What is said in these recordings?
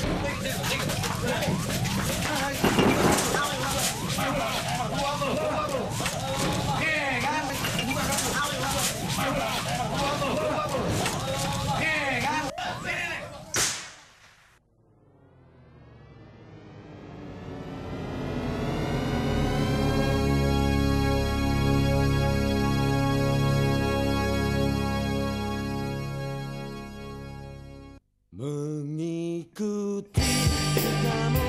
はい。mengikuti. Kamu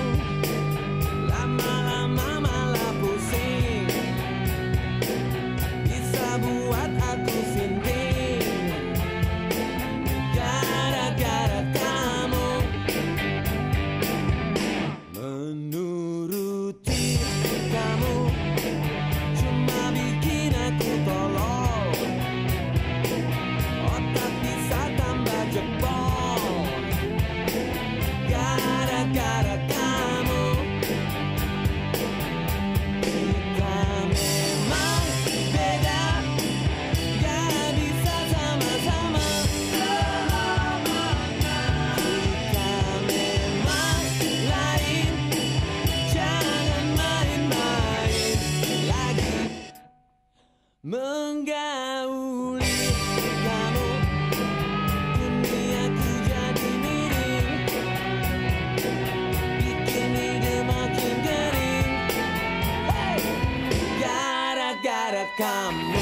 menggauli kamu. Duniaku jadi miring. Bikin ide makin kering. Hey! gara-gara kamu.